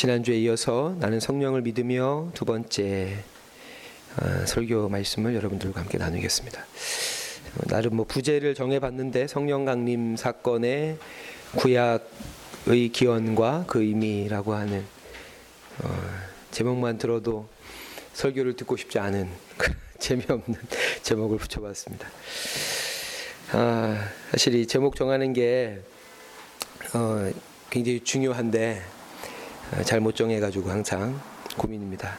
지난주에 이어서 나는 성령을 믿으며 두 번째 어, 설교 말씀을 여러분들과 함께 나누겠습니다. 어, 나름 뭐 부제를 정해봤는데 성령 강림 사건의 구약의 기원과 그 의미라고 하는 어, 제목만 들어도 설교를 듣고 싶지 않은 재미없는 제목을 붙여봤습니다. 아, 사실 이 제목 정하는 게 어, 굉장히 중요한데 어, 잘 못 정해가지고 항상 고민입니다.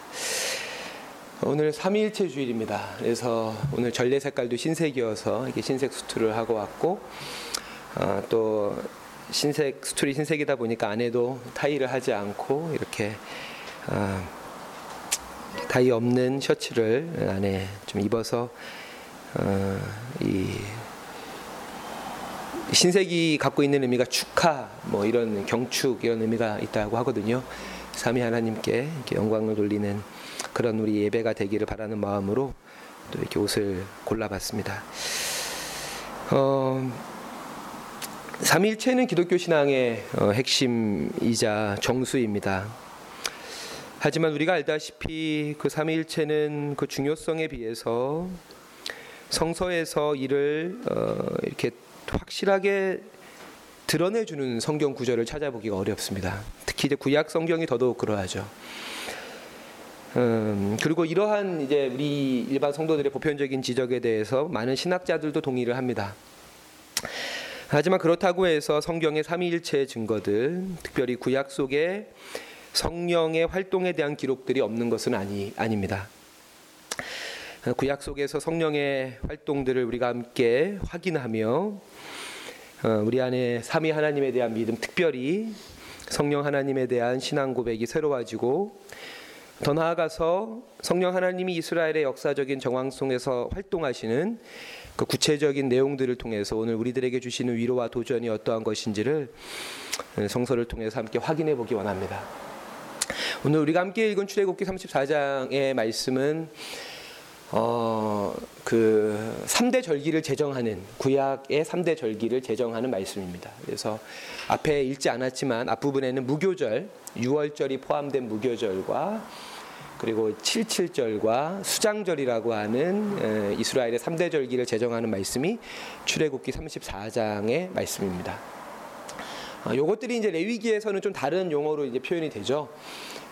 오늘 삼위일체 주일입니다. 그래서 오늘 전례 색깔도 흰색이어서 이렇게 흰색 수트를 하고 왔고 어, 또 흰색 수트이 흰색이다 보니까 안에도 타이를 하지 않고 이렇게 어, 타이 없는 셔츠를 안에 좀 입어서 어, 이 신색이 갖고 있는 의미가 축하, 뭐 이런 경축 이런 의미가 있다고 하거든요. 삼위 하나님께 영광을 돌리는 그런 우리 예배가 되기를 바라는 마음으로 또 이렇게 옷을 골라봤습니다. 어, 삼일체는 기독교 신앙의 어, 핵심이자 정수입니다. 하지만 우리가 알다시피 그 삼일체는 그 중요성에 비해서 성서에서 이를 어, 이렇게 확실하게 드러내주는 성경 구절을 찾아보기가 어렵습니다. 특히 이제 구약 성경이 더더욱 그러하죠. 음, 그리고 이러한 이제 우리 일반 성도들의 보편적인 지적에 대해서 많은 신학자들도 동의를 합니다. 하지만 그렇다고 해서 성경의 삼위일체 증거들, 특별히 구약 속에 성령의 활동에 대한 기록들이 없는 것은 아니 아닙니다. 구약 속에서 성령의 활동들을 우리가 함께 확인하며 어, 우리 안에 삼위 하나님에 대한 믿음, 특별히 성령 하나님에 대한 신앙 고백이 새로워지고 더 나아가서 성령 하나님이 이스라엘의 역사적인 정황 속에서 활동하시는 그 구체적인 내용들을 통해서 오늘 우리들에게 주시는 위로와 도전이 어떠한 것인지를 성서를 통해서 함께 확인해 보기 원합니다. 오늘 우리가 함께 읽은 출애굽기 34장의 말씀은 어, 그 3대 절기를 제정하는 구약의 3대 절기를 제정하는 말씀입니다. 그래서 앞에 읽지 않았지만 앞부분에는 무교절, 6월절이 포함된 무교절과 그리고 77절과 수장절이라고 하는 이스라엘의 3대 절기를 제정하는 말씀이 출애굽기 34장의 말씀입니다. 아, 요것들이 이제 레위기에서는 좀 다른 용어로 이제 표현이 되죠.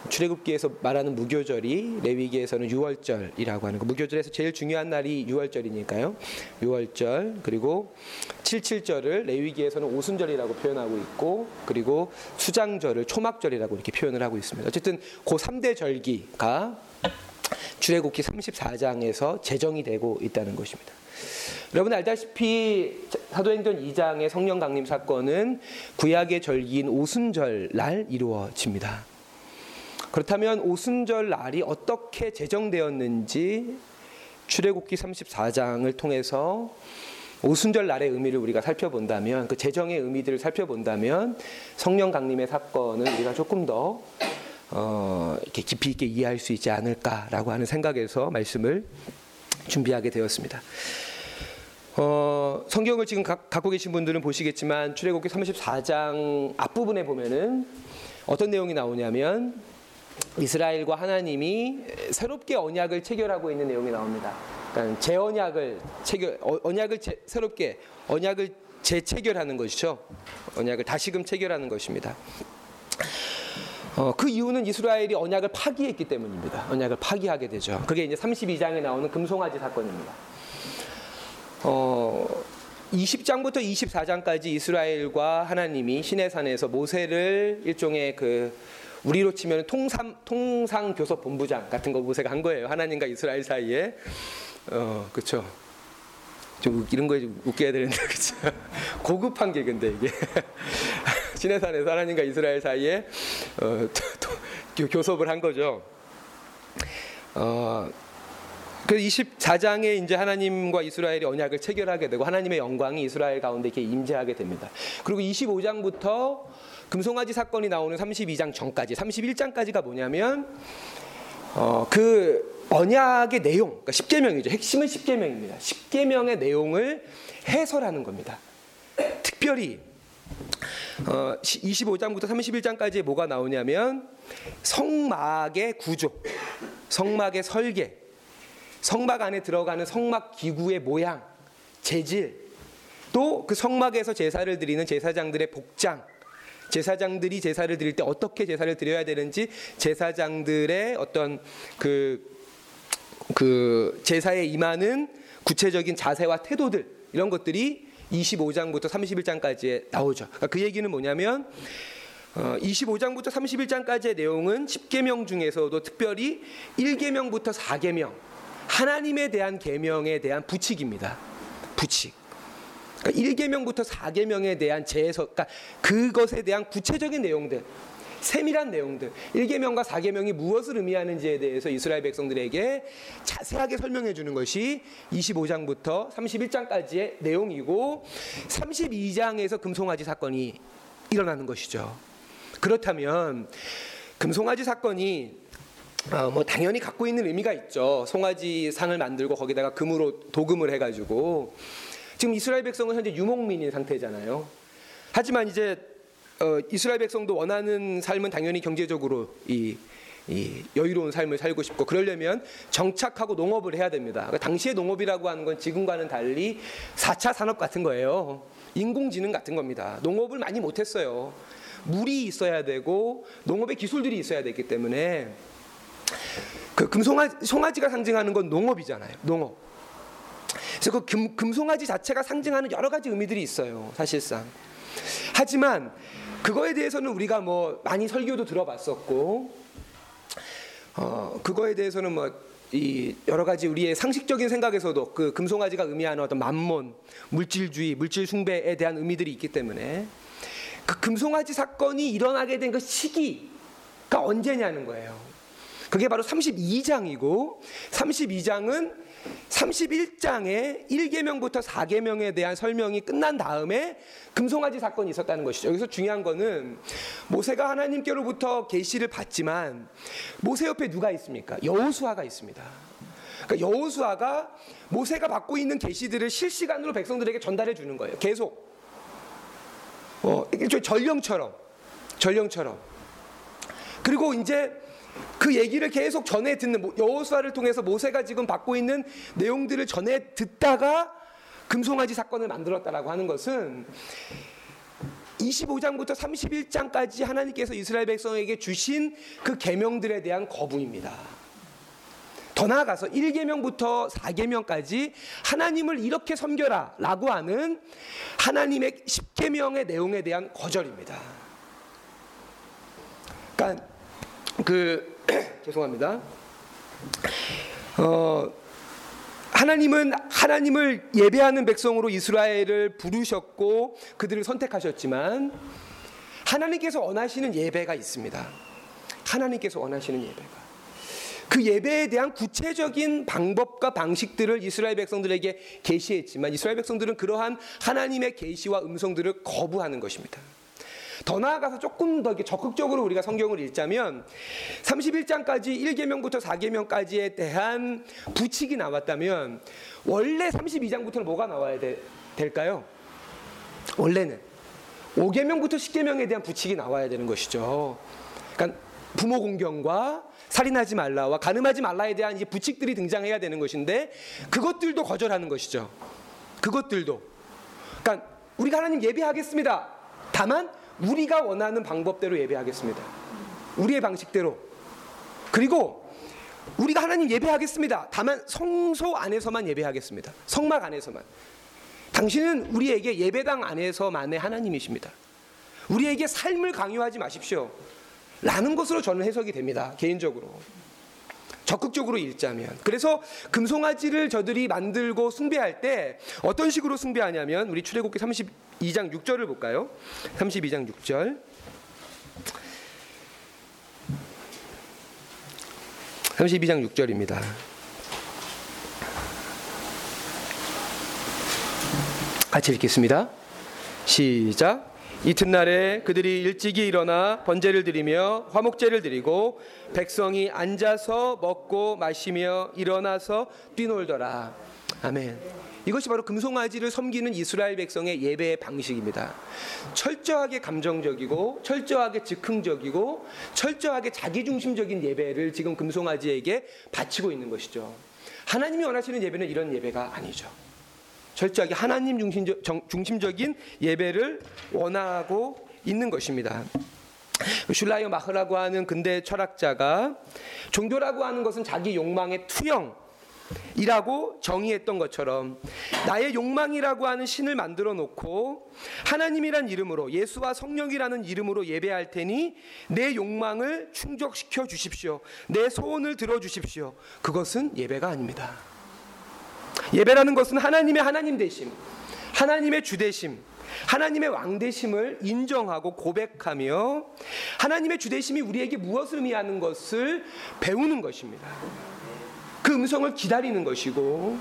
출애굽기에서 말하는 무교절이 레위기에서는 6월절이라고 하는 거. 무교절에서 제일 중요한 날이 6월절이니까요. 6월절 그리고 77절을 레위기에서는 오순절이라고 표현하고 있고 그리고 수장절을 초막절이라고 이렇게 표현을 하고 있습니다. 어쨌든 그 3대 절기가 출애굽기 34장에서 제정이 되고 있다는 것입니다. 여러분 알다시피 사도행전 2장의 성령 강림 사건은 구약의 절기인 오순절 날 이루어집니다. 그렇다면 오순절 날이 어떻게 제정되었는지 출애굽기 34장을 통해서 오순절 날의 의미를 우리가 살펴본다면 그 제정의 의미들을 살펴본다면 성령 강림의 사건을 우리가 조금 더 어, 이렇게 깊이 있게 이해할 수 있지 않을까라고 하는 생각에서 말씀을 준비하게 되었습니다. 어, 성경을 지금 가, 갖고 계신 분들은 보시겠지만 출애굽기 34장 앞부분에 보면은 어떤 내용이 나오냐면 이스라엘과 하나님이 새롭게 언약을 체결하고 있는 내용이 나옵니다. 그러니까 재언약을 체결 어, 언약을 재, 새롭게 언약을 재체결하는 것이죠. 언약을 다시금 체결하는 것입니다. 어, 그 이유는 이스라엘이 언약을 파기했기 때문입니다. 언약을 파기하게 되죠. 그게 이제 32장에 나오는 금송아지 사건입니다. 어, 20장부터 24장까지 이스라엘과 하나님이 시내산에서 모세를 일종의 그 우리로 치면 통상 통상 교섭 본부장 같은 거 모세가 한 거예요. 하나님과 이스라엘 사이에 어 그렇죠. 좀 이런 거에 좀 웃겨야 되는데 그렇죠. 고급한 게 근데 이게 시내산에서 하나님과 이스라엘 사이에 어, 교섭을 한 거죠. 어, 그 24장에 이제 하나님과 이스라엘이 언약을 체결하게 되고 하나님의 영광이 이스라엘 가운데 이렇게 임재하게 됩니다. 그리고 25장부터 금송아지 사건이 나오는 32장 전까지 31장까지가 뭐냐면 어, 그 언약의 내용, 그러니까 10계명이죠. 핵심은 10계명입니다. 10계명의 내용을 해설하는 겁니다. 특별히 어, 25장부터 31장까지 뭐가 나오냐면 성막의 구조, 성막의 설계, 성막 안에 들어가는 성막 기구의 모양, 재질, 또 그 성막에서 제사를 드리는 제사장들의 복장, 제사장들이 제사를 드릴 때 어떻게 제사를 드려야 되는지 제사장들의 어떤 그, 그 제사에 임하는 구체적인 자세와 태도들 이런 것들이 25장부터 31장까지에 나오죠. 그러니까 그 얘기는 뭐냐면 어, 25장부터 31장까지의 내용은 10계명 중에서도 특별히 1계명부터 4계명 하나님에 대한 계명에 대한 부칙입니다. 부칙. 그러니까 1계명부터 4계명에 대한 제서 그러니까 그것에 대한 구체적인 내용들 세밀한 내용들 1계명과 4계명이 무엇을 의미하는지에 대해서 이스라엘 백성들에게 자세하게 설명해 주는 것이 25장부터 31장까지의 내용이고 32장에서 금송아지 사건이 일어나는 것이죠. 그렇다면 금송아지 사건이 어, 뭐 당연히 갖고 있는 의미가 있죠. 송아지 상을 만들고 거기다가 금으로 도금을 해가지고 지금 이스라엘 백성은 현재 유목민인 상태잖아요. 하지만 이제 어, 이스라엘 백성도 원하는 삶은 당연히 경제적으로 이, 이 여유로운 삶을 살고 싶고 그러려면 정착하고 농업을 해야 됩니다. 그러니까 당시의 농업이라고 하는 건 지금과는 달리 4차 산업 같은 거예요. 인공지능 같은 겁니다. 농업을 많이 못했어요. 물이 있어야 되고 농업의 기술들이 있어야 되기 때문에 그 금송아지 송아지가 상징하는 건 농업이잖아요. 농업. 그래서 그 금, 금송아지 자체가 상징하는 여러 가지 의미들이 있어요. 사실상. 하지만 그거에 대해서는 우리가 뭐 많이 설교도 들어봤었고, 어, 그거에 대해서는 뭐 이 여러 가지 우리의 상식적인 생각에서도 그 금송아지가 의미하는 어떤 만몬, 물질주의, 물질 숭배에 대한 의미들이 있기 때문에 그 금송아지 사건이 일어나게 된 그 시기가 언제냐는 거예요. 그게 바로 32장이고 32장은 31장에 1계명부터 4계명에 대한 설명이 끝난 다음에 금송아지 사건이 있었다는 것이죠. 여기서 중요한 거는 모세가 하나님께로부터 계시를 받지만 모세 옆에 누가 있습니까? 여호수아가 있습니다. 그러니까 여호수아가 모세가 받고 있는 계시들을 실시간으로 백성들에게 전달해 주는 거예요. 계속 어, 일종의 전령처럼 전령처럼 그리고 이제 그 얘기를 계속 전해 듣는 여호수아를 통해서 모세가 지금 받고 있는 내용들을 전해 듣다가 금송아지 사건을 만들었다라고 하는 것은 25장부터 31장까지 하나님께서 이스라엘 백성에게 주신 그 계명들에 대한 거부입니다. 더 나아가서 1계명부터 4계명까지 하나님을 이렇게 섬겨라라고 하는 하나님의 10계명의 내용에 대한 거절입니다. 그러니까 그 죄송합니다. 어, 하나님은 하나님을 예배하는 백성으로 이스라엘을 부르셨고 그들을 선택하셨지만 하나님께서 원하시는 예배가 있습니다. 하나님께서 원하시는 예배가. 그 예배에 대한 구체적인 방법과 방식들을 이스라엘 백성들에게 계시했지만 이스라엘 백성들은 그러한 하나님의 계시와 음성들을 거부하는 것입니다. 더 나아가서 조금 더 적극적으로 우리가 성경을 읽자면 31장까지 1계명부터 4계명까지에 대한 부칙이 나왔다면 원래 32장부터는 뭐가 나와야 되, 될까요? 원래는 5계명부터 10계명에 대한 부칙이 나와야 되는 것이죠. 그러니까 부모 공경과 살인하지 말라와 가늠하지 말라에 대한 이제 부칙들이 등장해야 되는 것인데 그것들도 거절하는 것이죠. 그것들도. 그러니까 우리가 하나님 예배하겠습니다. 다만 우리가 원하는 방법대로 예배하겠습니다. 우리의 방식대로. 그리고 우리가 하나님 예배하겠습니다. 다만 성소 안에서만 예배하겠습니다. 성막 안에서만. 당신은 우리에게 예배당 안에서만의 하나님이십니다. 우리에게 삶을 강요하지 마십시오. 라는 것으로 저는 해석이 됩니다. 개인적으로. 적극적으로 읽자면. 그래서 금송아지를 저들이 만들고 숭배할 때 어떤 식으로 숭배하냐면 우리 출애굽기 32장 6절을 볼까요? 32장 6절. 32장 6절입니다. 같이 읽겠습니다. 시작. 이튿날에 그들이 일찍이 일어나 번제를 드리며 화목제를 드리고 백성이 앉아서 먹고 마시며 일어나서 뛰놀더라. 아멘. 이것이 바로 금송아지를 섬기는 이스라엘 백성의 예배의 방식입니다. 철저하게 감정적이고 철저하게 즉흥적이고 철저하게 자기중심적인 예배를 지금 금송아지에게 바치고 있는 것이죠. 하나님이 원하시는 예배는 이런 예배가 아니죠. 철저하게 하나님 중심적, 중심적 인 예배를 원하고 있는 것입니다. 슐라이어 마흐라고 하는 근대 철학자가 종교라고 하는 것은 자기 욕망의 투영 이라고 정의했던 것처럼 나의 욕망이라고 하는 신을 만들어 놓고 하나님이란 이름으로 예수와 성령이라는 이름으로 예배할 테니 내 욕망을 충족시켜 주십시오. 내 소원을 들어 주십시오. 그것은 예배가 아닙니다. 예배라는 것은 하나님의 하나님 되심, 하나님의 주 되심, 하나님의 왕 되심을 인정하고 고백하며 하나님의 주 되심이 우리에게 무엇을 의미하는 것을 배우는 것입니다. 그 음성을 기다리는 것이고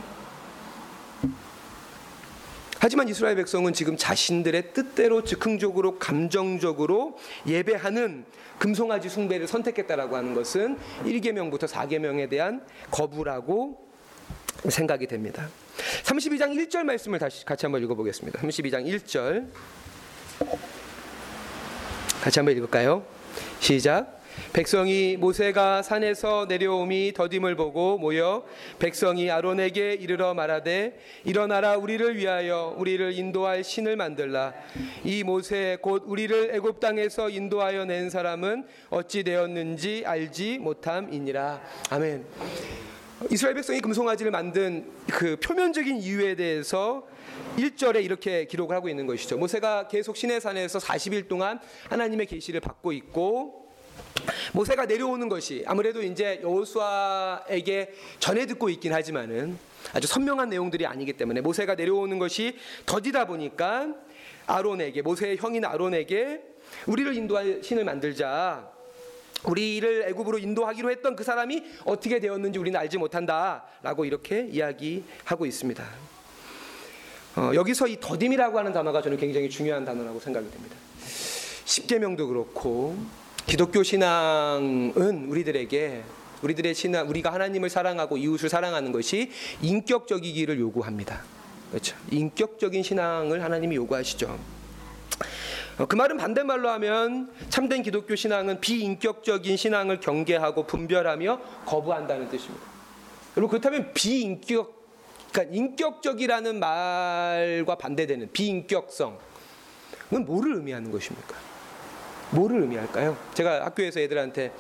하지만 이스라엘 백성은 지금 자신들의 뜻대로 즉흥적으로 감정적으로 예배하는 금송아지 숭배를 선택했다라고 하는 것은 1계명부터 4계명에 대한 거부라고 생각이 됩니다. 32장 1절 말씀을 다시 같이 한번 읽어보겠습니다. 32장 1절 같이 한번 읽을까요? 시작. 백성이 모세가 산에서 내려옴이 더딤을 보고 모여 백성이 아론에게 이르러 말하되 일어나라 우리를 위하여 우리를 인도할 신을 만들라 이 모세 곧 우리를 애굽 땅에서 인도하여 낸 사람은 어찌 되었는지 알지 못함이니라 아멘. 이스라엘 백성이 금송아지를 만든 그 표면적인 이유에 대해서 1절에 이렇게 기록을 하고 있는 것이죠. 모세가 계속 시내산에서 40일 동안 하나님의 계시를 받고 있고 모세가 내려오는 것이 아무래도 이제 여호수아에게 전해 듣고 있긴 하지만은 아주 선명한 내용들이 아니기 때문에 모세가 내려오는 것이 더디다 보니까 아론에게 모세의 형인 아론에게 우리를 인도할 신을 만들자 우리를 애굽으로 인도하기로 했던 그 사람이 어떻게 되었는지 우리는 알지 못한다라고 이렇게 이야기하고 있습니다. 어, 여기서 이 더딤이라고 하는 단어가 저는 굉장히 중요한 단어라고 생각이 됩니다. 십계명도 그렇고 기독교 신앙은 우리들에게 우리들의 신앙 우리가 하나님을 사랑하고 이웃을 사랑하는 것이 인격적이기를 요구합니다. 그렇죠? 인격적인 신앙을 하나님이 요구하시죠. 어, 그 말은 반대말로 하면 참된 기독교 신앙은 비인격적인 신앙을 경계하고 분별하며 거부한다는 뜻입니다. 그리고 그렇다면 비인격, 그러니까 인격적이라는 말과 반대되는 비인격성은 뭐를 의미하는 것입니까? 뭐를 의미할까요? 제가 학교에서 애들한테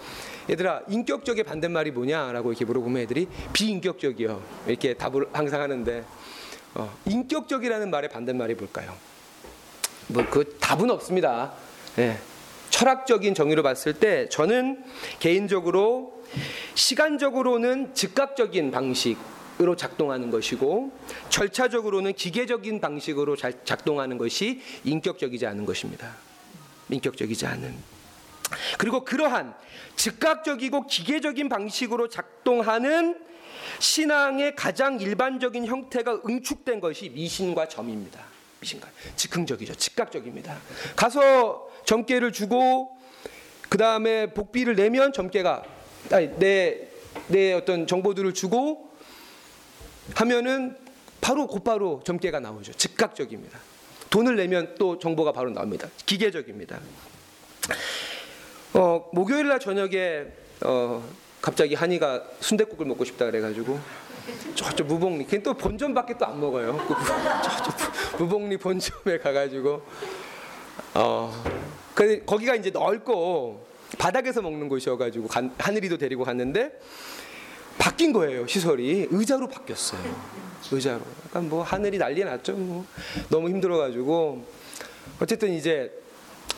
얘들아 인격적의 반대말이 뭐냐라고 이렇게 물어보면 애들이 비인격적이요 이렇게 답을 항상 하는데 어, 인격적이라는 말의 반대말이 뭘까요? 뭐 그 답은 없습니다. 예. 철학적인 정의로 봤을 때 저는 개인적으로 시간적으로는 즉각적인 방식으로 작동하는 것이고 절차적으로는 기계적인 방식으로 작동하는 것이 인격적이지 않은 것입니다. 인격적이지 않은. 그리고 그러한 즉각적이고 기계적인 방식으로 작동하는 신앙의 가장 일반적인 형태가 응축된 것이 미신과 점입니다. 미신가 즉흥적이죠. 즉각적입니다. 가서 점괘를 주고 그 다음에 복비를 내면 점괘가 내, 내 어떤 정보들을 주고 하면은 바로 곧바로 점괘가 나오죠. 즉각적입니다. 돈을 내면 또 정보가 바로 나옵니다. 기계적입니다. 어, 목요일 날 저녁에 어, 갑자기 한이가 순대국을 먹고 싶다 그래가지고 저저 무복리 걔 또 본점밖에 또 안 먹어요. 그 저저 무복리 본점에 가가지고 어 그 거기가 이제 넓고 바닥에서 먹는 곳이어가지고 간, 하늘이도 데리고 갔는데 바뀐 거예요 시설이 의자로 바뀌었어요. 의자로. 약간 뭐 하늘이 난리 났죠. 뭐 너무 힘들어가지고 어쨌든 이제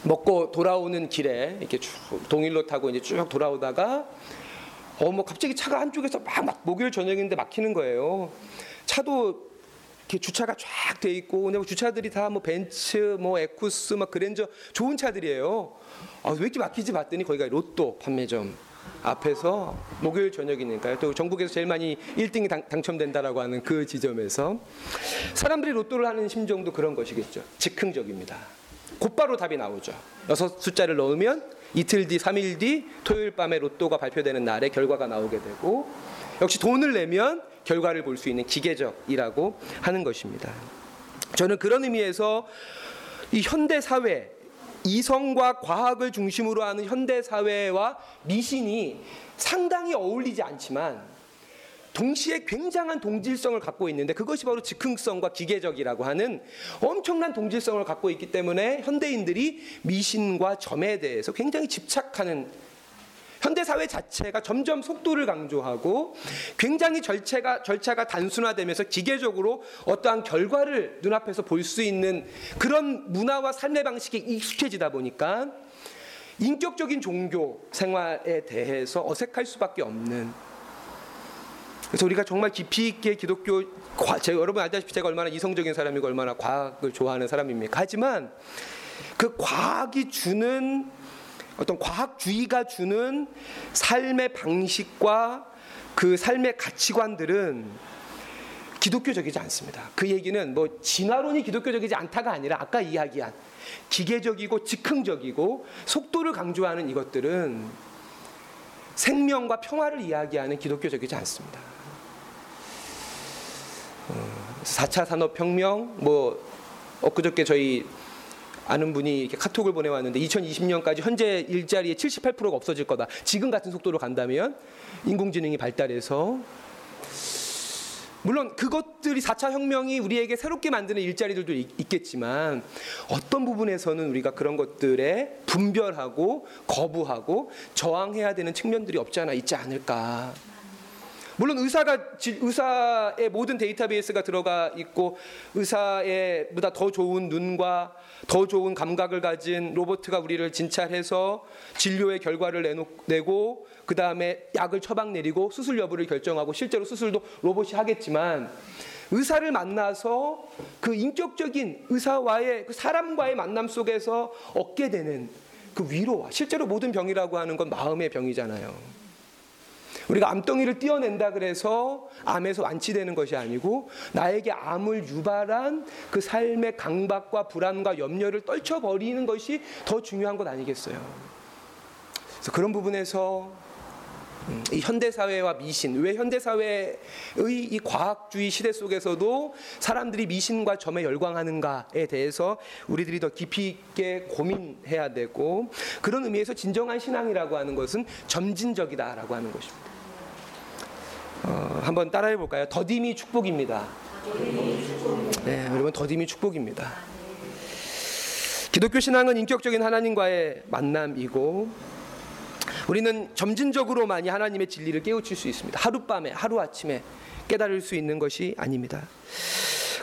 먹고 돌아오는 길에 이렇게 쭉 동일로 타고 이제 쭉 돌아오다가 어, 뭐 갑자기 차가 한쪽에서 막, 막 목요일 저녁인데 막히는 거예요. 차도 이렇게 주차가 쫙 돼 있고 근데 뭐 주차들이 다 뭐 벤츠, 뭐 에쿠스, 막 그랜저 좋은 차들이에요. 아, 왜 이렇게 막히지 봤더니 거기가 로또 판매점 앞에서 목요일 저녁이니까요. 또 전국에서 제일 많이 1등이 당, 당첨된다라고 하는 그 지점에서 사람들이 로또를 하는 심정도 그런 것이겠죠. 즉흥적입니다. 곧바로 답이 나오죠. 여섯 숫자를 넣으면 이틀 뒤, 3일 뒤 토요일 밤에 로또가 발표되는 날에 결과가 나오게 되고 역시 돈을 내면 결과를 볼 수 있는 기계적이라고 하는 것입니다. 저는 그런 의미에서 이 현대 사회 이성과 과학을 중심으로 하는 현대 사회와 미신이 상당히 어울리지 않지만 동시에 굉장한 동질성을 갖고 있는데 그것이 바로 즉흥성과 기계적이라고 하는 엄청난 동질성을 갖고 있기 때문에 현대인들이 미신과 점에 대해서 굉장히 집착하는 현대 사회 자체가 점점 속도를 강조하고 굉장히 절차가 절차가 단순화되면서 기계적으로 어떠한 결과를 눈앞에서 볼 수 있는 그런 문화와 삶의 방식에 익숙해지다 보니까 인격적인 종교 생활에 대해서 어색할 수밖에 없는 그래서 우리가 정말 깊이 있게 기독교 과, 제가, 여러분 알다시피 제가 얼마나 이성적인 사람이고 얼마나 과학을 좋아하는 사람입니까? 하지만 그 과학이 주는 어떤 과학주의가 주는 삶의 방식과 그 삶의 가치관들은 기독교적이지 않습니다. 그 얘기는 뭐 진화론이 기독교적이지 않다가 아니라 아까 이야기한 기계적이고 즉흥적이고 속도를 강조하는 이것들은 생명과 평화를 이야기하는 기독교적이지 않습니다. 4차 산업혁명 뭐 엊그저께 저희 아는 분이 이렇게 카톡을 보내왔는데 2020년까지 현재 일자리의 78%가 없어질 거다. 지금 같은 속도로 간다면 인공지능이 발달해서 물론 그것들이 4차 혁명이 우리에게 새롭게 만드는 일자리들도 있겠지만 어떤 부분에서는 우리가 그런 것들에 분별하고 거부하고 저항해야 되는 측면들이 없지 않아 있지 않을까. 물론 의사가 의사의 모든 데이터베이스가 들어가 있고 의사의보다 더 좋은 눈과 더 좋은 감각을 가진 로봇가 우리를 진찰해서 진료의 결과를 내놓, 내고 그 다음에 약을 처방 내리고 수술 여부를 결정하고 실제로 수술도 로봇이 하겠지만 의사를 만나서 그 인격적인 의사와의 그 사람과의 만남 속에서 얻게 되는 그 위로와 실제로 모든 병이라고 하는 건 마음의 병이잖아요. 우리가 암덩이를 띄어낸다 그래서 암에서 완치되는 것이 아니고 나에게 암을 유발한 그 삶의 강박과 불안과 염려를 떨쳐버리는 것이 더 중요한 것 아니겠어요. 그래서 그런 부분에서 음, 이 현대 사회와 미신 왜 현대 사회의 이 과학주의 시대 속에서도 사람들이 미신과 점에 열광하는가에 대해서 우리들이 더 깊이 있게 고민해야 되고 그런 의미에서 진정한 신앙이라고 하는 것은 점진적이다라고 하는 것입니다. 어, 한번 따라해 볼까요? 더딤이 축복입니다. 네, 여러분 더딤이 축복입니다. 기독교 신앙은 인격적인 하나님과의 만남이고 우리는 점진적으로 많이 하나님의 진리를 깨우칠 수 있습니다. 하룻밤에 하루아침에 깨달을 수 있는 것이 아닙니다.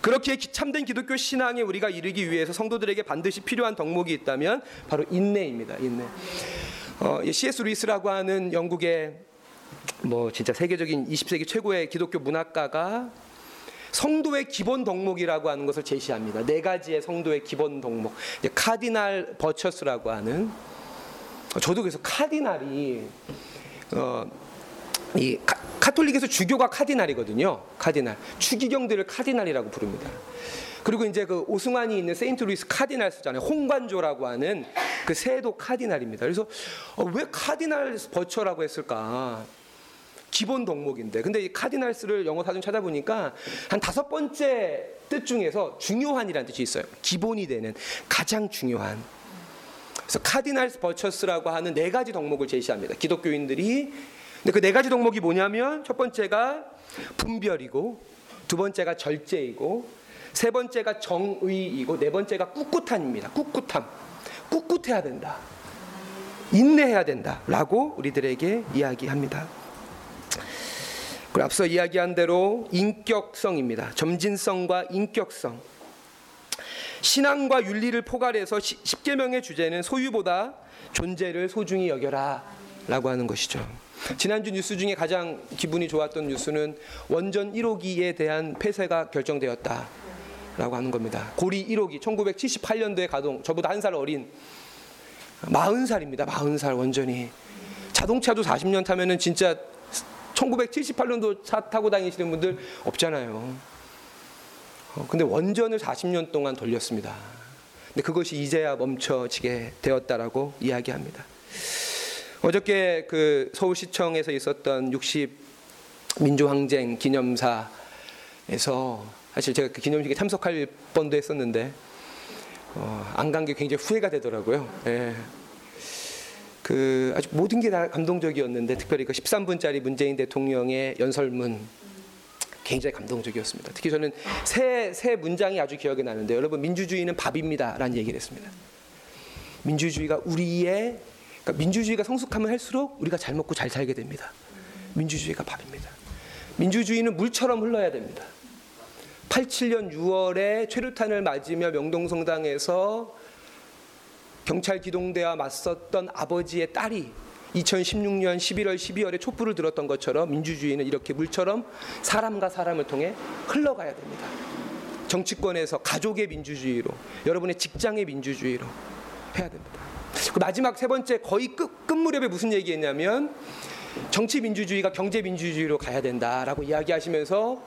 그렇게 참된 기독교 신앙에 우리가 이르기 위해서 성도들에게 반드시 필요한 덕목이 있다면 바로 인내입니다. 인내. 어, C.S. 루이스라고 하는 영국의 뭐 진짜 세계적인 20세기 최고의 기독교 문학가가 성도의 기본 덕목이라고 하는 것을 제시합니다. 네 가지의 성도의 기본 덕목. cardinal virtues라고 하는 저도 그래서 cardinal이 어, 이 카, 톨릭에서 주교가 cardinal이거든요. Cardinal. 추기경들을 cardinal이라고 부릅니다. 그리고 이제 그 오승환이 있는 세인트 루이스 카디날스잖아요. 홍관조라고 하는 그 새도 cardinal입니다. 그래서 어, 왜 cardinal virtue라고 했을까? 기본 덕목인데 근데 이 cardinals를 영어 사전 찾아보니까 한 다섯 번째 뜻 중에서 중요한이라는 뜻이 있어요. 기본이 되는 가장 중요한. 그래서 카디날스 버처스라고 하는 네 가지 덕목을 제시합니다. 기독교인들이 근데 그 네 가지 덕목이 뭐냐면 첫 번째가 분별이고 두 번째가 절제이고 세 번째가 정의이고 네 번째가 꿋꿋함입니다. 꿋꿋함. 꿋꿋해야 된다. 인내해야 된다라고 우리들에게 이야기합니다. 그리고 앞서 이야기한 대로 인격성입니다. 점진성과 인격성. 신앙과 윤리를 포괄해서 십계명의 주제는 소유보다 존재를 소중히 여겨라라고 하는 것이죠. 지난주 뉴스 중에 가장 기분이 좋았던 뉴스는 원전 1호기에 대한 폐쇄가 결정되었다. 라고 하는 겁니다. 고리 1호기 1978년도에 가동 저보다 한 살 어린 40살입니다. 40살 원전이 자동차도 40년 타면은 진짜 1978년도 차 타고 다니시는 분들 없잖아요. 어, 근데 원전을 40년 동안 돌렸습니다. 근데 그것이 이제야 멈춰지게 되었다라고 이야기합니다. 어저께 그 서울시청에서 있었던 60 민주항쟁 기념사에서 사실 제가 그 기념식에 참석할 뻔도 했었는데 어, 안간 게 굉장히 후회가 되더라고요. 예. 그 아주 모든 게 다 감동적이었는데 특별히 그 13분짜리 문재인 대통령의 연설문 굉장히 감동적이었습니다. 특히 저는 새, 새 문장이 아주 기억에 나는데 여러분 민주주의는 밥입니다 라는 얘기를 했습니다. 민주주의가 우리의 그러니까 민주주의가 성숙하면 할수록 우리가 잘 먹고 잘 살게 됩니다. 민주주의가 밥입니다. 민주주의는 물처럼 흘러야 됩니다. 87년 6월에 최루탄을 맞으며 명동성당에서 경찰 기동대와 맞섰던 아버지의 딸이 2016년 11월 12월에 촛불을 들었던 것처럼 민주주의는 이렇게 물처럼 사람과 사람을 통해 흘러가야 됩니다. 정치권에서 가족의 민주주의로 여러분의 직장의 민주주의로 해야 됩니다. 그 마지막 세 번째 거의 끝, 끝 무렵에 무슨 얘기했냐면 정치 민주주의가 경제 민주주의로 가야 된다라고 이야기하시면서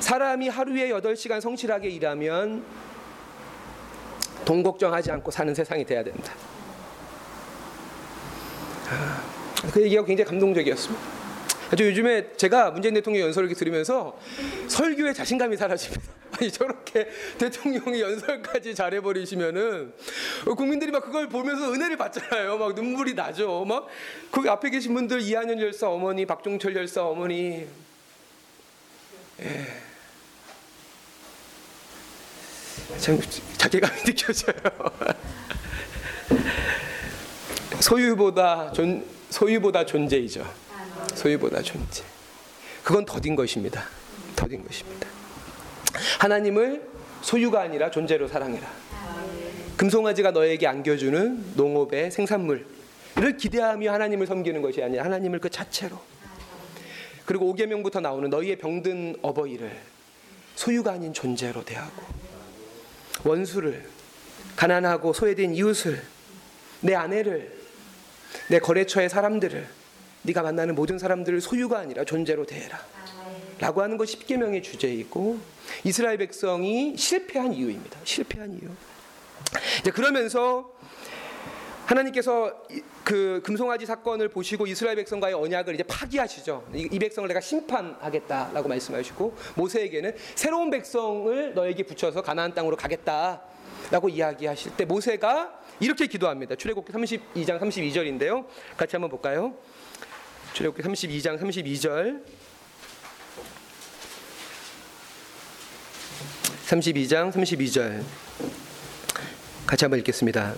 사람이 하루에 8시간 성실하게 일하면 돈 걱정하지 않고 사는 세상이 돼야 된다. 그 얘기가 굉장히 감동적이었습니다. 저 요즘에 제가 문재인 대통령 연설을 들으면서 설교에 자신감이 사라집니다. 아니 저렇게 대통령이 연설까지 잘해버리시면은 국민들이 막 그걸 보면서 은혜를 받잖아요. 막 눈물이 나죠. 막 거기 앞에 계신 분들 이한현 열사 어머니, 박종철 열사 어머니, 예. 참 자괴감이 느껴져요. 소유보다 존 소유보다 존재이죠. 소유보다 존재. 그건 더딘 것입니다. 더딘 것입니다. 하나님을 소유가 아니라 존재로 사랑해라. 금송아지가 너에게 안겨주는 농업의 생산물을 기대하며 하나님을 섬기는 것이 아니라 하나님을 그 자체로. 그리고 오계명부터 나오는 너희의 병든 어버이를 소유가 아닌 존재로 대하고 원수를 가난하고 소외된 이웃을 내 아내를 내 거래처의 사람들을 네가 만나는 모든 사람들을 소유가 아니라 존재로 대해라. 라고 하는 것이 십계명의 주제이고 이스라엘 백성이 실패한 이유입니다. 실패한 이유. 이제 그러면서 하나님께서 그 금송아지 사건을 보시고 이스라엘 백성과의 언약을 이제 파기하시죠. 이, 백성을 내가 심판하겠다라고 말씀하시고 모세에게는 새로운 백성을 너에게 붙여서 가나안 땅으로 가겠다라고 이야기하실 때 모세가 이렇게 기도합니다. 출애굽기 32장 32절인데요. 같이 한번 볼까요? 출애굽기 32장 32절 32장 32절 같이 한번 읽겠습니다.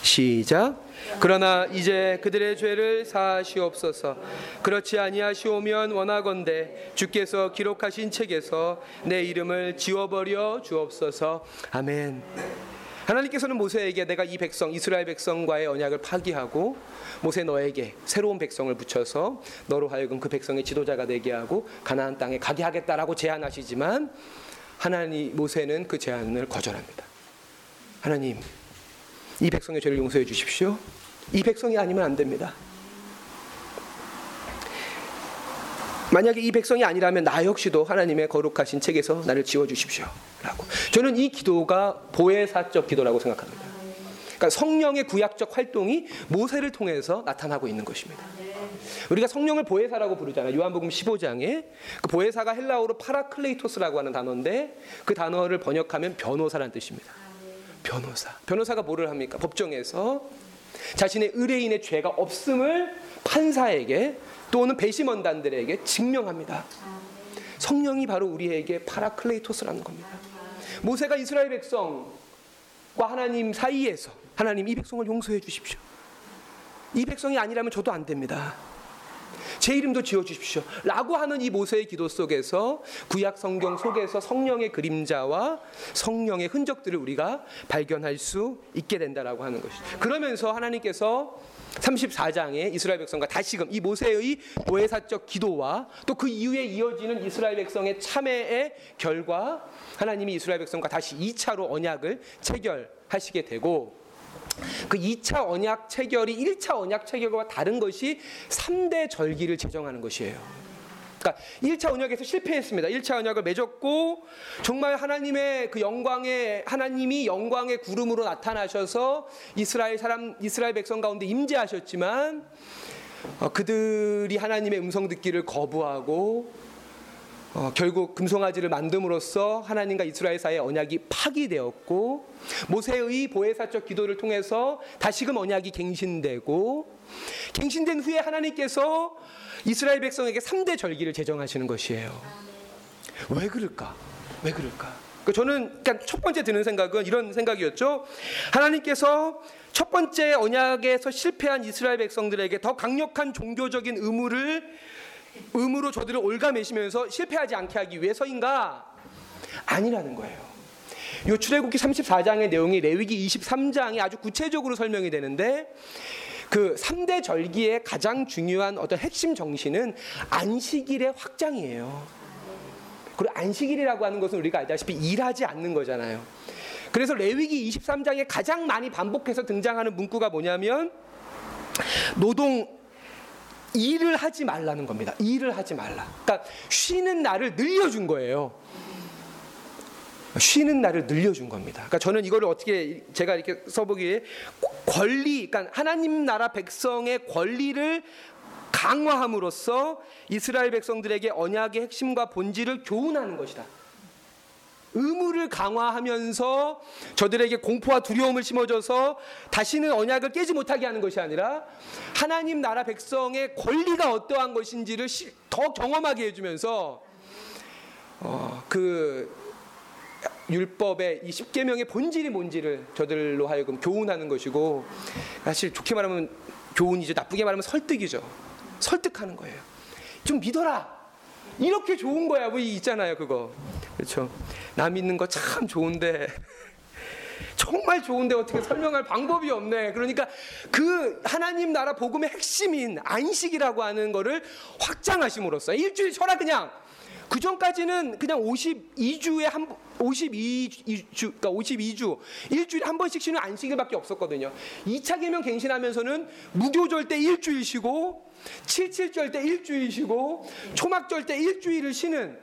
시작. 그러나 이제 그들의 죄를 사하시옵소서. 그렇지 아니하시오면 원하건대 주께서 기록하신 책에서 내 이름을 지워버려 주옵소서. 아멘. 하나님께서는 모세에게 내가 이 백성 이스라엘 백성과의 언약을 파기하고 모세 너에게 새로운 백성을 붙여서 너로 하여금 그 백성의 지도자가 되게 하고 가나안 땅에 가게 하겠다라고 제안하시지만 하나님 모세는 그 제안을 거절합니다. 하나님 이 백성의 죄를 용서해 주십시오. 이 백성이 아니면 안 됩니다. 만약에 이 백성이 아니라면 나 역시도 하나님의 거룩하신 책에서 나를 지워 주십시오. 라고. 저는 이 기도가 보혜사적 기도라고 생각합니다. 그러니까 성령의 구약적 활동이 모세를 통해서 나타나고 있는 것입니다. 우리가 성령을 보혜사라고 부르잖아요. 요한복음 15장에 그 보혜사가 헬라어로 파라클레이토스라고 하는 단어인데 그 단어를 번역하면 변호사라는 뜻입니다. 변호사. 변호사가 뭐를 합니까? 법정에서 자신의 의뢰인의 죄가 없음을 판사에게 또는 배심원단들에게 증명합니다. 성령이 바로 우리에게 파라클레이토스라는 겁니다. 모세가 이스라엘 백성과 하나님 사이에서 하나님 이 백성을 용서해 주십시오. 이 백성이 아니라면 저도 안 됩니다. 제 이름도 지워 주십시오. 라고 하는 이 모세의 기도 속에서 구약 성경 속에서 성령의 그림자와 성령의 흔적들을 우리가 발견할 수 있게 된다라고 하는 것이죠. 그러면서 하나님께서 34장에 이스라엘 백성과 다시금 이 모세의 보혜사적 기도와 또 그 이후에 이어지는 이스라엘 백성의 참회의 결과 하나님이 이스라엘 백성과 다시 2차로 언약을 체결하시게 되고 그 2차 언약 체결이 1차 언약 체결과 다른 것이 3대 절기를 제정하는 것이에요. 그러니까 1차 언약에서 실패했습니다. 1차 언약을 맺었고 정말 하나님의 그 영광의 하나님이 영광의 구름으로 나타나셔서 이스라엘 사람 이스라엘 백성 가운데 임재하셨지만 어, 그들이 하나님의 음성 듣기를 거부하고 어, 결국 금송아지를 만듦으로써 하나님과 이스라엘 사이의 언약이 파기되었고 모세의 보혜사적 기도를 통해서 다시금 언약이 갱신되고 갱신된 후에 하나님께서 이스라엘 백성에게 3대 절기를 제정하시는 것이에요. 왜 그럴까? 왜 그럴까? 그 저는 그러니까 첫 번째 드는 생각은 이런 생각이었죠. 하나님께서 첫 번째 언약에서 실패한 이스라엘 백성들에게 더 강력한 종교적인 의무를 의무로 저들을 올가매시면서 실패하지 않게 하기 위해서인가? 아니라는 거예요. 요 출애굽기 34장의 내용이 레위기 23장에 아주 구체적으로 설명이 되는데 그 3대 절기의 가장 중요한 어떤 핵심 정신은 안식일의 확장이에요. 그리고 안식일이라고 하는 것은 우리가 알다시피 일하지 않는 거잖아요. 그래서 레위기 23장에 가장 많이 반복해서 등장하는 문구가 뭐냐면 노동 일을 하지 말라는 겁니다. 일을 하지 말라. 그러니까 쉬는 날을 늘려준 거예요. 쉬는 날을 늘려준 겁니다. 그러니까 저는 이거를 어떻게 제가 이렇게 써보기에 권리, 그러니까 하나님 나라 백성의 권리를 강화함으로써 이스라엘 백성들에게 언약의 핵심과 본질을 교훈하는 것이다. 의무를 강화하면서 저들에게 공포와 두려움을 심어줘서 다시는 언약을 깨지 못하게 하는 것이 아니라 하나님 나라 백성의 권리가 어떠한 것인지를 더 경험하게 해주면서 어, 그 율법의 이 십계명의 본질이 뭔지를 저들로 하여금 교훈하는 것이고 사실 좋게 말하면 교훈이죠. 나쁘게 말하면 설득이죠. 설득하는 거예요. 좀 믿어라 이렇게 좋은 거야 뭐 있잖아요 그거 그렇죠. 남 믿는 거 참 좋은데 정말 좋은데 어떻게 설명할 방법이 없네. 그러니까 그 하나님 나라 복음의 핵심인 안식이라고 하는 거를 확장하심으로써 일주일 쉬라 그냥 그 전까지는 그냥 52주에 한 52주 그러니까 52주 일주일에 한 번씩 쉬는 안식일밖에 없었거든요. 2차 계명 갱신하면서는 무교절 때 일주일 쉬고 칠칠절 때 일주일 쉬고 초막절 때 일주일을 쉬는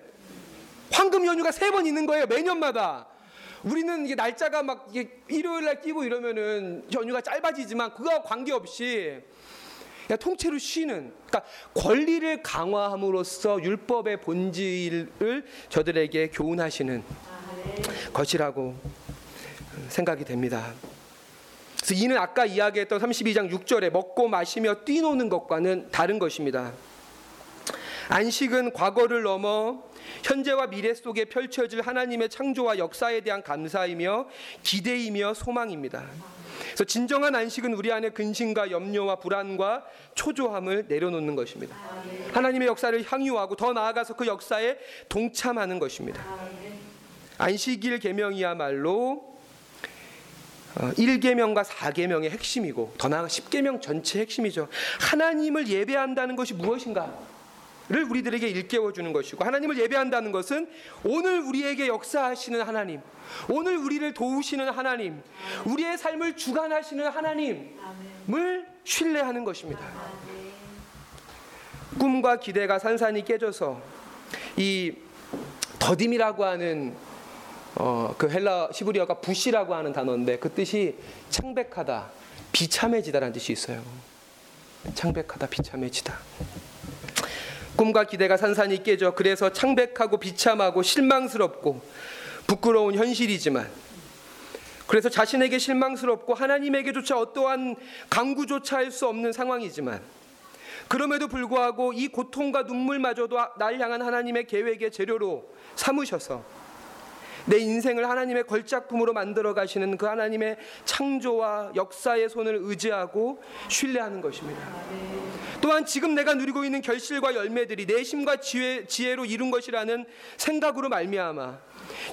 황금 연휴가 세 번 있는 거예요. 매년마다. 우리는 이게 날짜가 막 이게 일요일 날 끼고 이러면은 연휴가 짧아지지만 그거와 관계없이 그냥 통째로 쉬는 그러니까 권리를 강화함으로써 율법의 본질을 저들에게 교훈하시는 것이라고 생각이 됩니다. 그래서 이는 아까 이야기했던 32장 6절에 먹고 마시며 뛰노는 것과는 다른 것입니다. 안식은 과거를 넘어 현재와 미래 속에 펼쳐질 하나님의 창조와 역사에 대한 감사이며 기대이며 소망입니다. 그래서 진정한 안식은 우리 안에 근심과 염려와 불안과 초조함을 내려놓는 것입니다. 하나님의 역사를 향유하고 더 나아가서 그 역사에 동참하는 것입니다. 안식일 계명이야말로 1계명과 어, 4계명의 핵심이고 더 나아가 10계명 전체 핵심이죠. 하나님을 예배한다는 것이 무엇인가? 를 우리들에게 일깨워 주는 것이고 하나님을 예배한다는 것은 오늘 우리에게 역사하시는 하나님, 오늘 우리를 도우시는 하나님, 우리의 삶을 주관하시는 하나님을 신뢰하는 것입니다. 꿈과 기대가 산산이 깨져서 이 더딤이라고 하는 어, 그 헬라 시브리어가 부시라고 하는 단어인데 그 뜻이 창백하다, 비참해지다라는 뜻이 있어요. 창백하다, 비참해지다. 꿈과 기대가 산산이 깨져 그래서 창백하고 비참하고 실망스럽고 부끄러운 현실이지만 그래서 자신에게 실망스럽고 하나님에게조차 어떠한 강구조차 할 수 없는 상황이지만 그럼에도 불구하고 이 고통과 눈물마저도 날 향한 하나님의 계획의 재료로 삼으셔서 내 인생을 하나님의 걸작품으로 만들어 가시는 그 하나님의 창조와 역사의 손을 의지하고 신뢰하는 것입니다. 또한 지금 내가 누리고 있는 결실과 열매들이 내심과 지혜, 지혜로 이룬 것이라는 생각으로 말미암아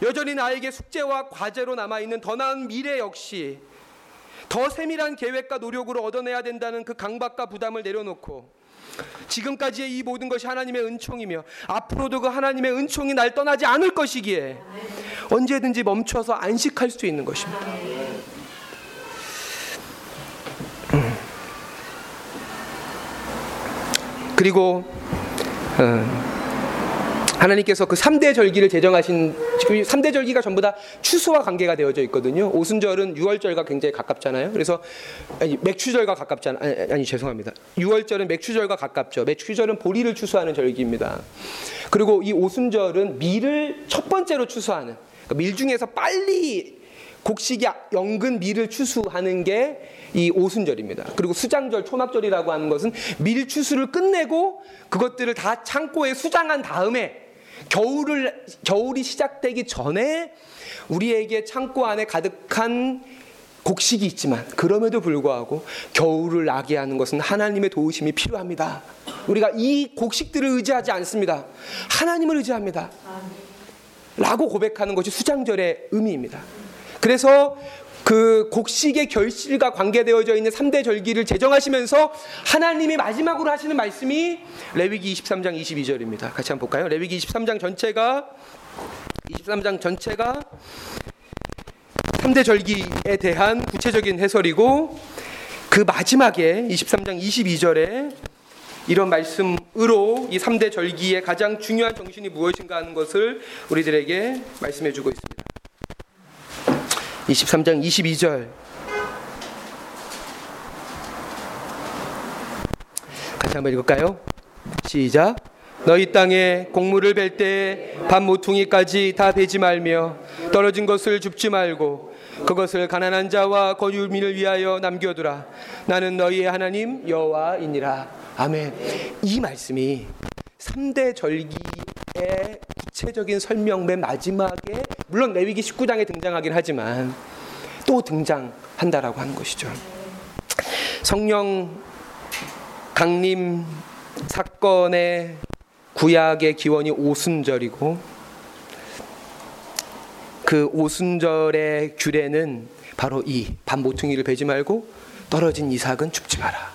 여전히 나에게 숙제와 과제로 남아 있는 더 나은 미래 역시 더 세밀한 계획과 노력으로 얻어내야 된다는 그 강박과 부담을 내려놓고 지금까지의 이 모든 것이 하나님의 은총이며 앞으로도 그 하나님의 은총이 날 떠나지 않을 것이기에 언제든지 멈춰서 안식할 수 있는 것입니다. 음. 그리고 어, 하나님께서 그 3대 절기를 제정하신 3대 절기가 전부 다 추수와 관계가 되어져 있거든요. 오순절은 6월절과 굉장히 가깝잖아요. 그래서 아니, 맥추절과 가깝잖아요. 아니, 아니 죄송합니다. 6월절은 맥추절과 가깝죠. 맥추절은 보리를 추수하는 절기입니다. 그리고 이 오순절은 밀을 첫 번째로 추수하는 그러니까 밀 중에서 빨리 곡식이 연근 밀을 추수하는 게 이 오순절입니다. 그리고 수장절, 초막절이라고 하는 것은 밀 추수를 끝내고 그것들을 다 창고에 수장한 다음에 겨울을 겨울이 시작되기 전에 우리에게 창고 안에 가득한 곡식이 있지만 그럼에도 불구하고 겨울을 나게 하는 것은 하나님의 도우심이 필요합니다. 우리가 이 곡식들을 의지하지 않습니다. 하나님을 의지합니다. 라고 고백하는 것이 수장절의 의미입니다. 그래서 그 곡식의 결실과 관계되어져 있는 3대 절기를 제정하시면서 하나님이 마지막으로 하시는 말씀이 레위기 23장 22절입니다. 같이 한번 볼까요? 레위기 23장 전체가 23장 전체가 3대 절기에 대한 구체적인 해설이고 그 마지막에 23장 22절에 이런 말씀으로 이 3대 절기의 가장 중요한 정신이 무엇인가 하는 것을 우리들에게 말씀해 주고 있습니다. 23장 22절. 같이 한번 읽을까요? 시작. 너희 땅에 곡물을 벨때밥 모퉁이까지 다 베지 말며 떨어진 것을 줍지 말고 그것을 가난한 자와 거류민을 위하여 남겨두라. 나는 너희의 하나님 여호와이니라. 아멘. 이 말씀이 3대 절기의 구체적인 설명 맨 마지막에 물론 레위기 19장에 등장하긴 하지만 또 등장한다라고 하는 것이죠. 성령 강림 사건의 구약의 기원이 오순절이고 그 오순절의 규례는 바로 이 반모퉁이를 베지 말고 떨어진 이삭은 줍지 마라.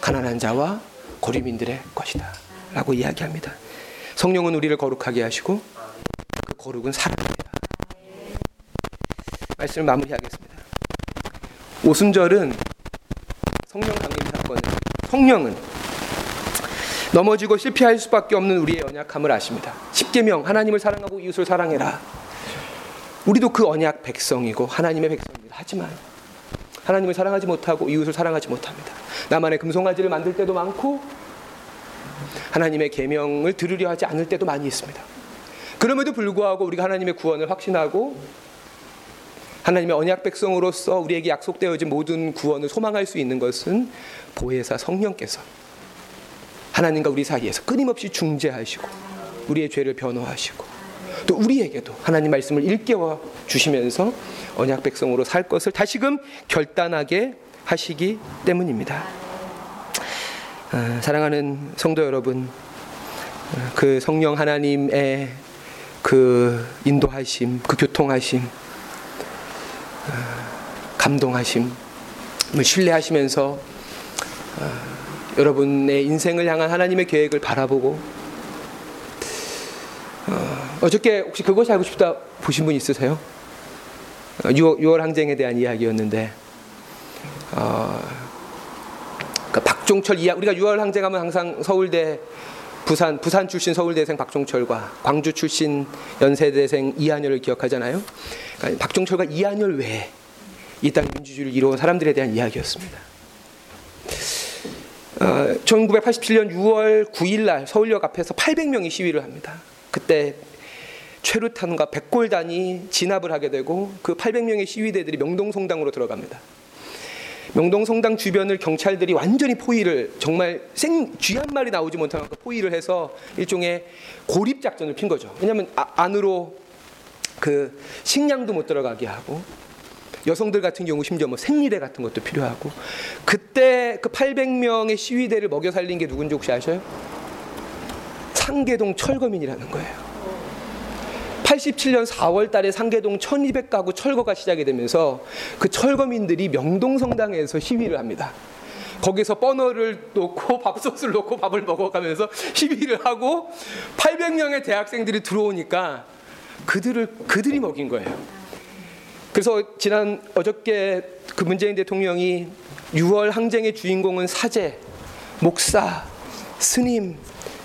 가난한 자와 고리민들의 것이다. 라고 이야기합니다. 성령은 우리를 거룩하게 하시고 그 거룩은 사랑입니다. 말씀을 마무리하겠습니다. 오순절은 성령 강림 사건. 성령은 넘어지고 실패할 수밖에 없는 우리의 연약함을 아십니다. 십계명 하나님을 사랑하고 이웃을 사랑해라. 우리도 그 언약 백성이고 하나님의 백성입니다. 하지만 하나님을 사랑하지 못하고 이웃을 사랑하지 못합니다. 나만의 금송아지를 만들 때도 많고 하나님의 계명을 들으려 하지 않을 때도 많이 있습니다. 그럼에도 불구하고 우리가 하나님의 구원을 확신하고 하나님의 언약 백성으로서 우리에게 약속되어진 모든 구원을 소망할 수 있는 것은 보혜사 성령께서 하나님과 우리 사이에서 끊임없이 중재하시고 우리의 죄를 변호하시고 또 우리에게도 하나님 말씀을 일깨워 주시면서 언약 백성으로 살 것을 다시금 결단하게 하시기 때문입니다. 아, 사랑하는 성도 여러분, 아, 그 성령 하나님의 그 인도하심, 그 교통하심, 아, 감동하심을 신뢰하시면서 여러분의 인생을 향한 하나님의 계획을 바라보고 어, 어저께 혹시 그것이 알고 싶다 보신 분 있으세요? 6월, 6월 항쟁에 대한 이야기였는데 어, 박종철 이야 우리가 6월 항쟁 하면 항상 서울대 부산 부산 출신 서울대생 박종철과 광주 출신 연세대생 이한열을 기억하잖아요. 그러니까 박종철과 이한열 외에 이 땅 민주주의를 이루어 사람들에 대한 이야기였습니다. 어, 1987년 6월 9일 날 서울역 앞에서 800명이 시위를 합니다. 그때 최루탄과 백골단이 진압을 하게 되고 그 800명의 시위대들이 명동성당으로 들어갑니다. 명동 성당 주변을 경찰들이 완전히 포위를 정말 생 쥐 한 마리 나오지 만큼 포위를 해서 일종의 고립 작전을 핀 거죠. 왜냐하면 아, 안으로 그 식량도 못 들어가게 하고 여성들 같은 경우 심지어 뭐 생리대 같은 것도 필요하고 그때 그 800명의 시위대를 먹여 살린 게 누군지 혹시 아셔요? 상계동 철거민이라는 거예요. 87년 4월 달에 상계동 1200가구 철거가 시작이 되면서 그 철거민들이 명동성당에서 시위를 합니다. 거기서 버너를 놓고 밥솥을 놓고 밥을 먹어가면서 시위를 하고 800명의 대학생들이 들어오니까 그들을 그들이 먹인 거예요. 그래서 지난 어저께 그 문재인 대통령이 6월 항쟁의 주인공은 사제, 목사, 스님,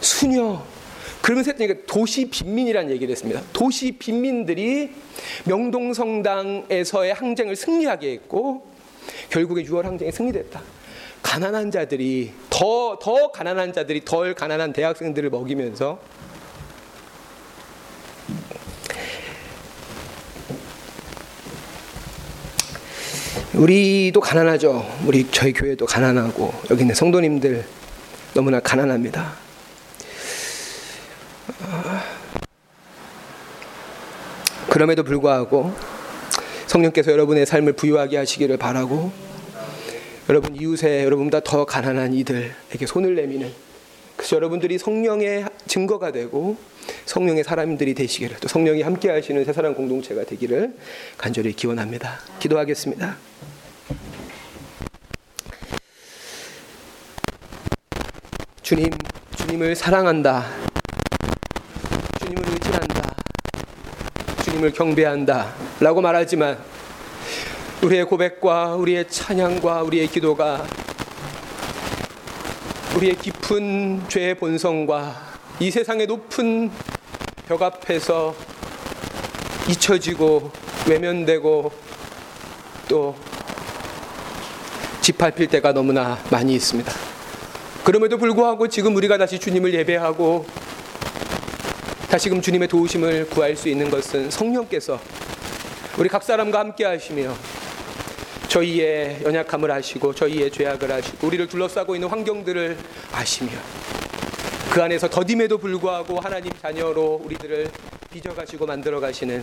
수녀 그러면서 했더니 도시 빈민이라는 얘기를 했습니다. 도시 빈민들이 명동성당에서의 항쟁을 승리하게 했고 결국에 6월 항쟁에 승리됐다. 가난한 자들이 더 더 가난한 자들이 덜 가난한 대학생들을 먹이면서 우리도 가난하죠. 우리 저희 교회도 가난하고 여기 있는 성도님들 너무나 가난합니다. 그럼에도 불구하고 성령께서 여러분의 삶을 부유하게 하시기를 바라고 여러분 이웃에 여러분보다 더 가난한 이들에게 손을 내미는 그래서 여러분들이 성령의 증거가 되고 성령의 사람들이 되시기를 또 성령이 함께 하시는 새사람 공동체가 되기를 간절히 기원합니다. 기도하겠습니다. 주님, 주님을 사랑한다. 주님을 의지한다. 주님을 경배한다. 라고 말하지만 우리의 고백과 우리의 찬양과 우리의 기도가 우리의 깊은 죄의 본성과 이 세상의 높은 벽 앞에서 잊혀지고 외면되고 또 짓밟힐 때가 너무나 많이 있습니다. 그럼에도 불구하고 지금 우리가 다시 주님을 예배하고 다시금 주님의 도우심을 구할 수 있는 것은 성령께서 우리 각 사람과 함께 하시며 저희의 연약함을 아시고 저희의 죄악을 아시고 우리를 둘러싸고 있는 환경들을 아시며 그 안에서 더딤에도 불구하고 하나님 자녀로 우리들을 빚어가시고 만들어 가시는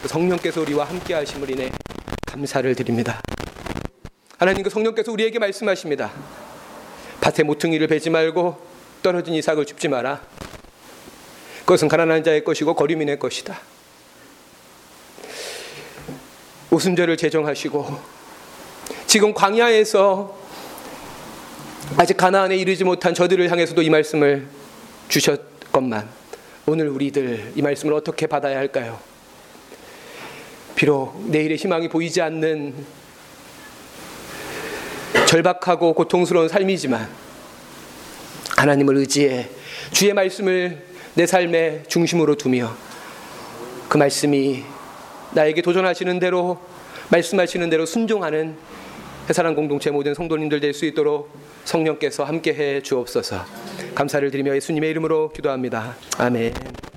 그 성령께서 우리와 함께 하심을 인해 감사를 드립니다. 하나님 그 성령께서 우리에게 말씀하십니다. 밭에 모퉁이를 베지 말고 떨어진 이삭을 줍지 마라. 그것은 가난한 자의 것이고 거류민의 것이다. 오순절을 제정하시고 지금 광야에서 아직 가나안에 이르지 못한 저들을 향해서도 이 말씀을 주셨건만 오늘 우리들 이 말씀을 어떻게 받아야 할까요? 비록 내일의 희망이 보이지 않는 절박하고 고통스러운 삶이지만 하나님을 의지해 주의 말씀을 내 삶의 중심으로 두며 그 말씀이 나에게 도전하시는 대로 말씀하시는 대로 순종하는 해사랑 공동체 모든 성도님들 될 수 있도록 성령께서 함께해 주옵소서. 감사를 드리며 예수님의 이름으로 기도합니다. 아멘.